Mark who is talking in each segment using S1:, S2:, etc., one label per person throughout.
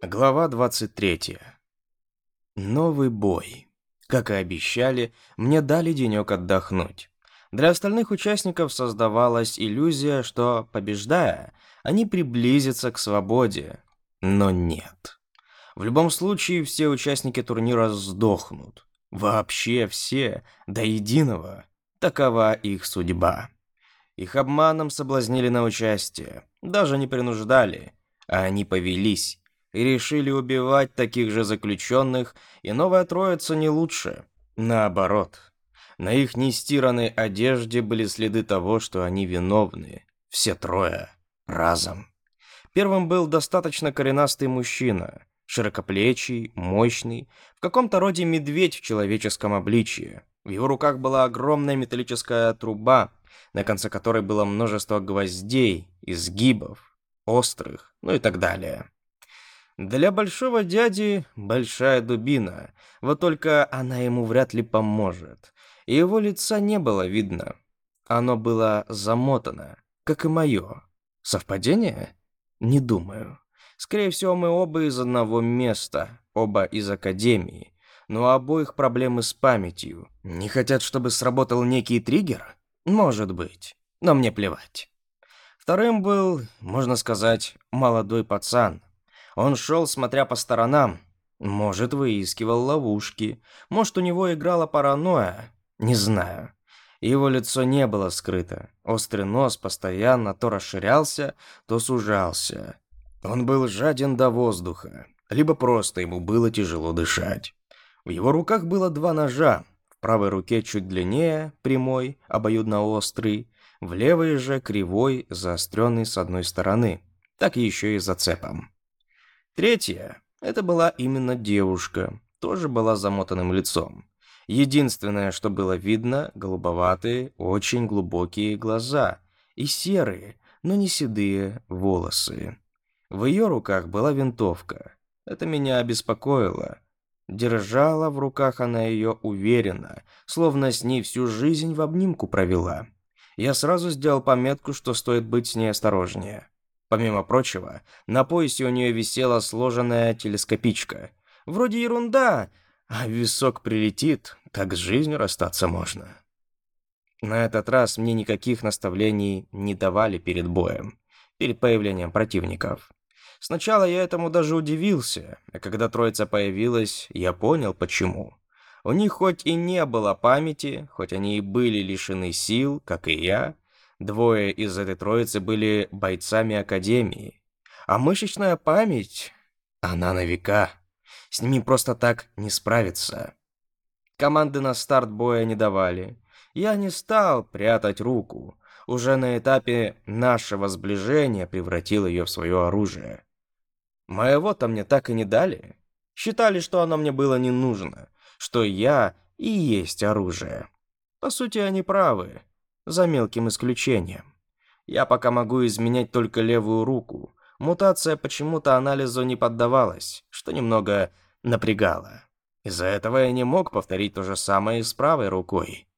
S1: Глава 23. Новый бой. Как и обещали, мне дали денек отдохнуть. Для остальных участников создавалась иллюзия, что, побеждая, они приблизятся к свободе. Но нет. В любом случае, все участники турнира сдохнут. Вообще все, до единого. Такова их судьба. Их обманом соблазнили на участие, даже не принуждали, а они повелись и решили убивать таких же заключенных, и новая троица не лучше. Наоборот. На их нестиранной одежде были следы того, что они виновны. Все трое. Разом. Первым был достаточно коренастый мужчина. Широкоплечий, мощный, в каком-то роде медведь в человеческом обличье. В его руках была огромная металлическая труба, на конце которой было множество гвоздей, изгибов, острых, ну и так далее. Для большого дяди большая дубина, вот только она ему вряд ли поможет. Его лица не было видно. Оно было замотано, как и мое. Совпадение? Не думаю. Скорее всего, мы оба из одного места, оба из академии. Но у обоих проблемы с памятью. Не хотят, чтобы сработал некий триггер? Может быть, но мне плевать. Вторым был, можно сказать, молодой пацан – он шел, смотря по сторонам. Может, выискивал ловушки. Может, у него играла паранойя. Не знаю. Его лицо не было скрыто. Острый нос постоянно то расширялся, то сужался. Он был жаден до воздуха. Либо просто ему было тяжело дышать. В его руках было два ножа. В правой руке чуть длиннее, прямой, обоюдно острый, В левой же кривой, заостренный с одной стороны. Так еще и зацепом. Третья — это была именно девушка, тоже была замотанным лицом. Единственное, что было видно, голубоватые, очень глубокие глаза и серые, но не седые волосы. В ее руках была винтовка. Это меня обеспокоило. Держала в руках она ее уверенно, словно с ней всю жизнь в обнимку провела. Я сразу сделал пометку, что стоит быть с ней осторожнее. Помимо прочего, на поясе у нее висела сложенная телескопичка. Вроде ерунда, а висок прилетит, так с жизнью расстаться можно. На этот раз мне никаких наставлений не давали перед боем, перед появлением противников. Сначала я этому даже удивился, а когда троица появилась, я понял почему. У них хоть и не было памяти, хоть они и были лишены сил, как и я, Двое из этой троицы были бойцами Академии. А мышечная память, она на века. С ними просто так не справиться. Команды на старт боя не давали. Я не стал прятать руку. Уже на этапе нашего сближения превратил ее в свое оружие. Моего-то мне так и не дали. Считали, что оно мне было не нужно, что я и есть оружие. По сути, они правы за мелким исключением. Я пока могу изменять только левую руку. Мутация почему-то анализу не поддавалась, что немного напрягало. Из-за этого я не мог повторить то же самое с правой рукой.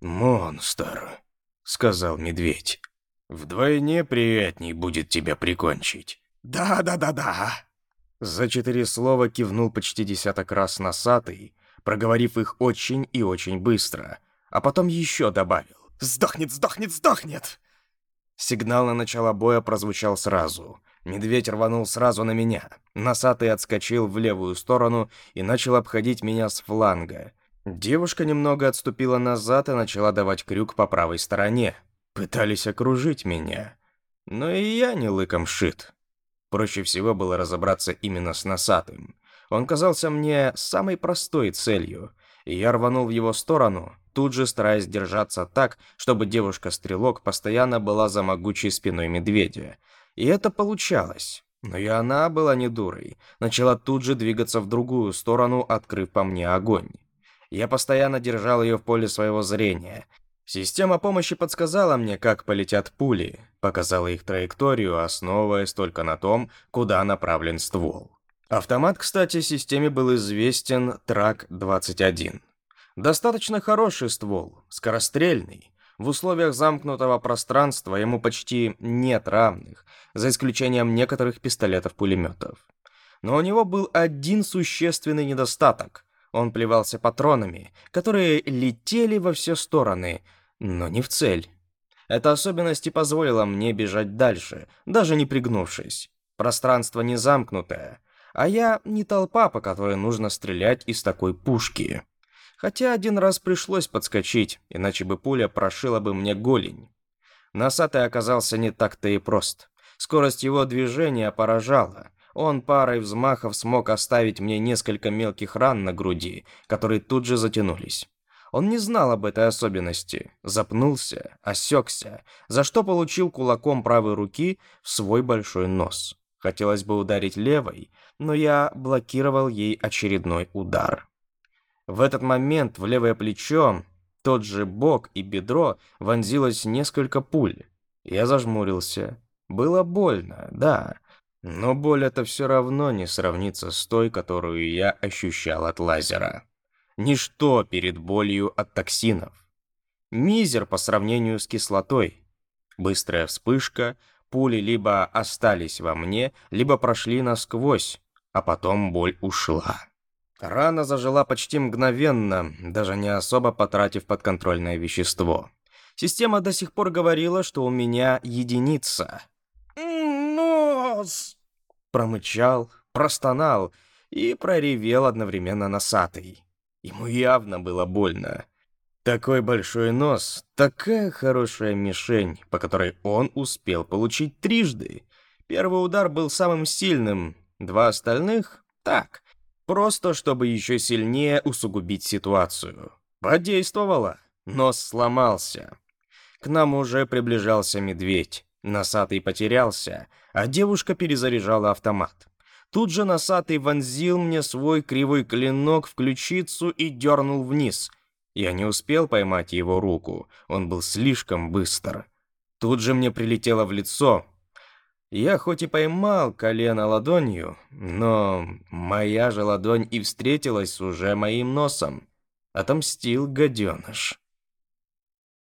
S2: «Монстр», — сказал медведь. «Вдвойне приятней будет тебя прикончить».
S1: «Да-да-да-да». За четыре слова кивнул почти десяток раз носатый, проговорив их очень и очень быстро, а потом еще добавил. «Сдохнет, сдохнет, сдохнет!» Сигнал на начало боя прозвучал сразу. Медведь рванул сразу на меня. Носатый отскочил в левую сторону и начал обходить меня с фланга. Девушка немного отступила назад и начала давать крюк по правой стороне. Пытались окружить меня. Но и я не лыком шит. Проще всего было разобраться именно с носатым. Он казался мне самой простой целью. и Я рванул в его сторону — тут же стараясь держаться так, чтобы девушка-стрелок постоянно была за могучей спиной медведя. И это получалось. Но и она была не дурой. Начала тут же двигаться в другую сторону, открыв по мне огонь. Я постоянно держал ее в поле своего зрения. Система помощи подсказала мне, как полетят пули, показала их траекторию, основываясь только на том, куда направлен ствол. Автомат, кстати, системе был известен Трак-21. Достаточно хороший ствол, скорострельный. В условиях замкнутого пространства ему почти нет равных, за исключением некоторых пистолетов-пулеметов. Но у него был один существенный недостаток. Он плевался патронами, которые летели во все стороны, но не в цель. Эта особенность и позволила мне бежать дальше, даже не пригнувшись. Пространство не замкнутое, а я не толпа, по которой нужно стрелять из такой пушки. Хотя один раз пришлось подскочить, иначе бы пуля прошила бы мне голень. Носатый оказался не так-то и прост. Скорость его движения поражала. Он парой взмахов смог оставить мне несколько мелких ран на груди, которые тут же затянулись. Он не знал об этой особенности, запнулся, осекся, за что получил кулаком правой руки в свой большой нос. Хотелось бы ударить левой, но я блокировал ей очередной удар. В этот момент в левое плечо, тот же бок и бедро вонзилось несколько пуль. Я зажмурился. Было больно, да, но боль это все равно не сравнится с той, которую я ощущал от лазера. Ничто перед болью от токсинов. Мизер по сравнению с кислотой. Быстрая вспышка, пули либо остались во мне, либо прошли насквозь, а потом боль ушла. Рана зажила почти мгновенно, даже не особо потратив подконтрольное вещество. Система до сих пор говорила, что у меня единица. «Нос!» Промычал, простонал и проревел одновременно носатый. Ему явно было больно. Такой большой нос, такая хорошая мишень, по которой он успел получить трижды. Первый удар был самым сильным, два остальных — так — Просто, чтобы еще сильнее усугубить ситуацию. Подействовало, нос сломался. К нам уже приближался медведь. Носатый потерялся, а девушка перезаряжала автомат. Тут же носатый вонзил мне свой кривой клинок в ключицу и дернул вниз. Я не успел поймать его руку, он был слишком быстр. Тут же мне прилетело в лицо, я хоть и поймал колено ладонью, но моя же ладонь и встретилась с уже моим носом. Отомстил гаденыш.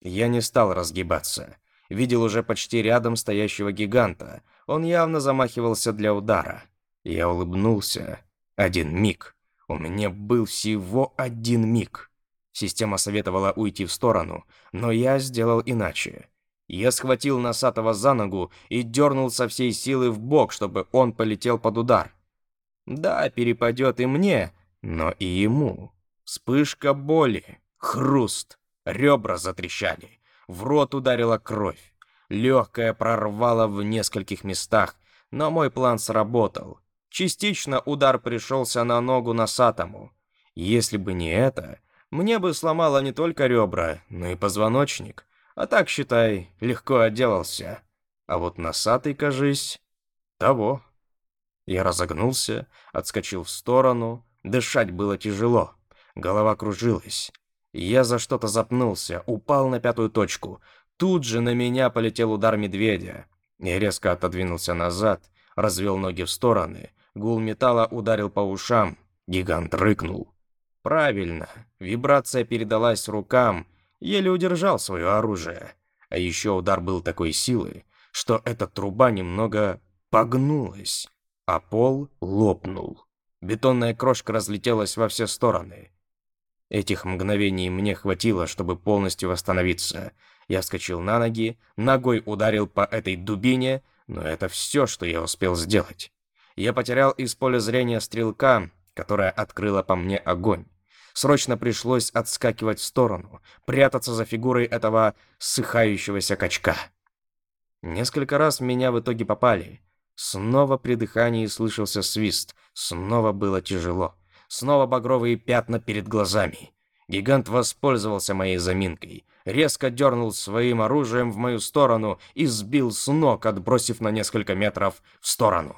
S1: Я не стал разгибаться. Видел уже почти рядом стоящего гиганта. Он явно замахивался для удара. Я улыбнулся. Один миг. У меня был всего один миг. Система советовала уйти в сторону, но я сделал иначе. Я схватил Носатого за ногу и дернул со всей силы в бок, чтобы он полетел под удар. Да, перепадет и мне, но и ему. Вспышка боли, хруст, ребра затрещали, в рот ударила кровь. Легкая прорвала в нескольких местах, но мой план сработал. Частично удар пришелся на ногу Носатому. Если бы не это, мне бы сломало не только ребра, но и позвоночник — а так, считай, легко отделался. А вот носатый, кажись, того. Я разогнулся, отскочил в сторону. Дышать было тяжело. Голова кружилась. Я за что-то запнулся, упал на пятую точку. Тут же на меня полетел удар медведя. Я резко отодвинулся назад, развел ноги в стороны. Гул металла ударил по ушам. Гигант рыкнул. Правильно. Вибрация передалась рукам, еле удержал свое оружие, а еще удар был такой силы, что эта труба немного погнулась, а пол лопнул. Бетонная крошка разлетелась во все стороны. Этих мгновений мне хватило, чтобы полностью восстановиться. Я вскочил на ноги, ногой ударил по этой дубине, но это все, что я успел сделать. Я потерял из поля зрения стрелка, которая открыла по мне огонь. Срочно пришлось отскакивать в сторону, прятаться за фигурой этого сыхающегося качка. Несколько раз меня в итоге попали. Снова при дыхании слышался свист, снова было тяжело. Снова багровые пятна перед глазами. Гигант воспользовался моей заминкой, резко дернул своим оружием в мою сторону и сбил с ног, отбросив на несколько метров в сторону.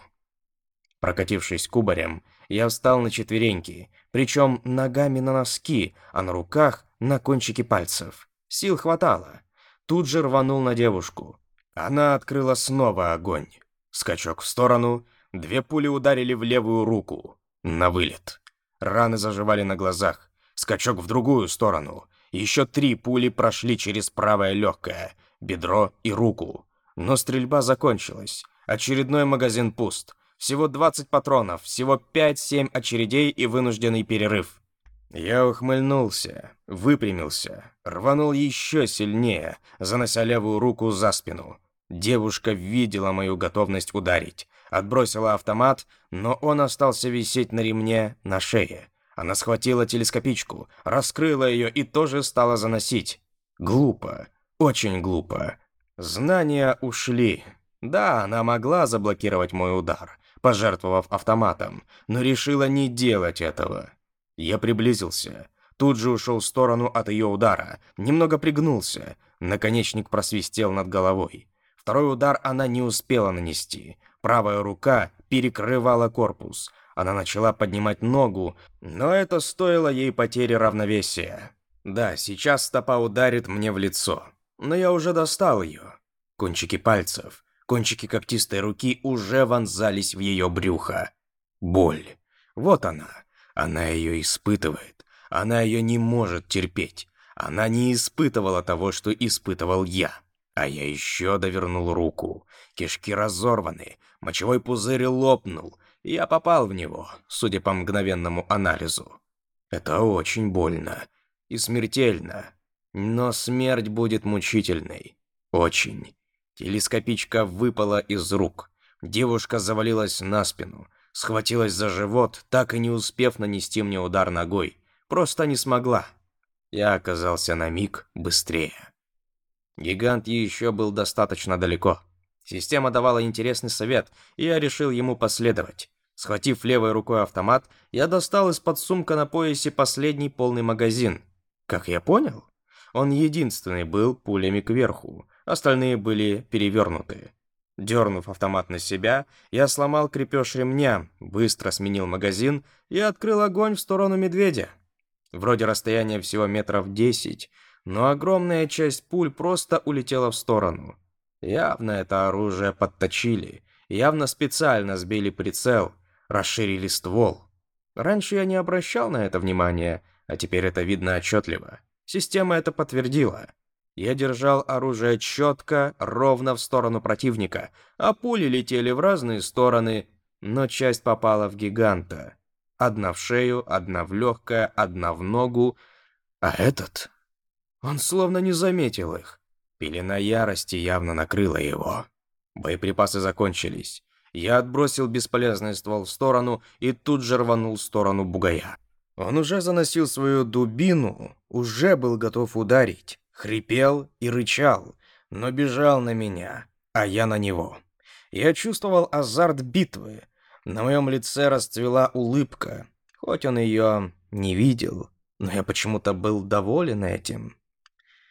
S1: Прокатившись кубарем, я встал на четвереньки, причем ногами на носки, а на руках на кончики пальцев. Сил хватало. Тут же рванул на девушку. Она открыла снова огонь. Скачок в сторону, две пули ударили в левую руку. На вылет. Раны заживали на глазах. Скачок в другую сторону. Еще три пули прошли через правое легкое, бедро и руку. Но стрельба закончилась. Очередной магазин пуст. Всего 20 патронов, всего 5-7 очередей и вынужденный перерыв. Я ухмыльнулся, выпрямился, рванул еще сильнее, занося левую руку за спину. Девушка видела мою готовность ударить, отбросила автомат, но он остался висеть на ремне на шее. Она схватила телескопичку, раскрыла ее и тоже стала заносить. Глупо, очень глупо. Знания ушли. Да, она могла заблокировать мой удар, пожертвовав автоматом, но решила не делать этого. Я приблизился, тут же ушел в сторону от ее удара, немного пригнулся, наконечник просвистел над головой. Второй удар она не успела нанести, правая рука перекрывала корпус, она начала поднимать ногу, но это стоило ей потери равновесия. Да, сейчас стопа ударит мне в лицо, но я уже достал ее. Кончики пальцев, Кончики когтистой руки уже вонзались в ее брюхо. Боль. Вот она. Она ее испытывает. Она ее не может терпеть. Она не испытывала того, что испытывал я. А я еще довернул руку. Кишки разорваны, мочевой пузырь лопнул. Я попал в него, судя по мгновенному анализу. Это очень больно и смертельно. Но смерть будет мучительной. Очень. Телескопичка выпала из рук. Девушка завалилась на спину, схватилась за живот, так и не успев нанести мне удар ногой. Просто не смогла. Я оказался на миг быстрее. Гигант еще был достаточно далеко. Система давала интересный совет, и я решил ему последовать. Схватив левой рукой автомат, я достал из-под сумка на поясе последний полный магазин. Как я понял, он единственный был пулями кверху, остальные были перевернуты. Дернув автомат на себя, я сломал крепеж ремня, быстро сменил магазин и открыл огонь в сторону медведя. Вроде расстояние всего метров 10, но огромная часть пуль просто улетела в сторону. Явно это оружие подточили, явно специально сбили прицел, расширили ствол. Раньше я не обращал на это внимания, а теперь это видно отчетливо. Система это подтвердила. Я держал оружие четко, ровно в сторону противника, а пули летели в разные стороны, но часть попала в гиганта. Одна в шею, одна в легкое, одна в ногу. А этот? Он словно не заметил их. Пелена ярости явно накрыла его. Боеприпасы закончились. Я отбросил бесполезный ствол в сторону и тут же рванул в сторону бугая. Он уже заносил свою дубину, уже был готов ударить хрипел и рычал, но бежал на меня, а я на него. Я чувствовал азарт битвы. На моем лице расцвела улыбка, хоть он ее не видел, но я почему-то был доволен этим.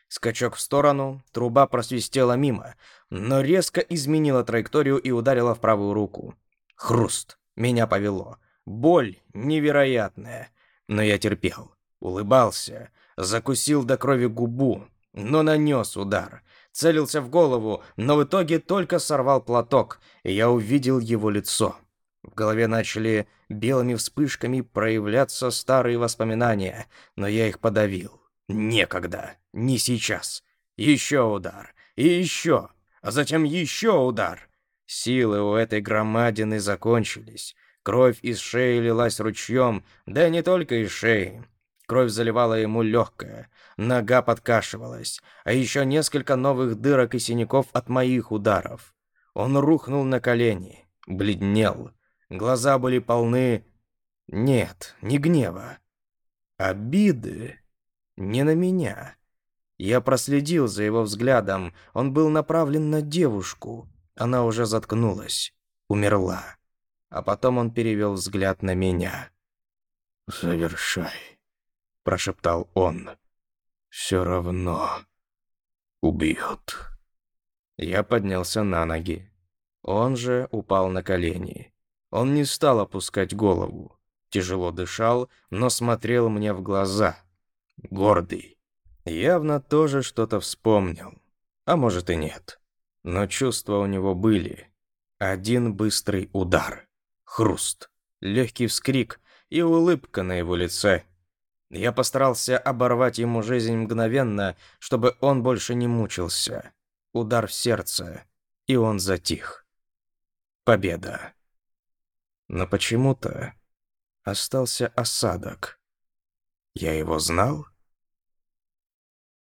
S1: Скачок в сторону, труба просвистела мимо, но резко изменила траекторию и ударила в правую руку. Хруст. Меня повело. Боль невероятная. Но я терпел. Улыбался. Закусил до крови губу но нанес удар. Целился в голову, но в итоге только сорвал платок, и я увидел его лицо. В голове начали белыми вспышками проявляться старые воспоминания, но я их подавил. Некогда, не сейчас. Еще удар, и еще, а затем еще удар. Силы у этой громадины закончились. Кровь из шеи лилась ручьем, да не только из шеи. Кровь заливала ему легкая, нога подкашивалась, а еще несколько новых дырок и синяков от моих ударов. Он рухнул на колени, бледнел, глаза были полны... Нет, не гнева. Обиды. Не на меня. Я проследил за его взглядом, он был направлен на девушку. Она уже заткнулась, умерла. А потом он перевел взгляд на меня.
S2: «Завершай», прошептал он. «Все равно. Убьют».
S1: Я поднялся на ноги. Он же упал на колени. Он не стал опускать голову. Тяжело дышал, но смотрел мне в глаза. Гордый. Явно тоже что-то вспомнил. А может и нет. Но чувства у него были. Один быстрый удар. Хруст. Легкий вскрик и улыбка на его лице. Я постарался оборвать ему жизнь мгновенно, чтобы он больше не мучился. Удар в сердце, и он затих. Победа. Но почему-то остался осадок. Я его знал?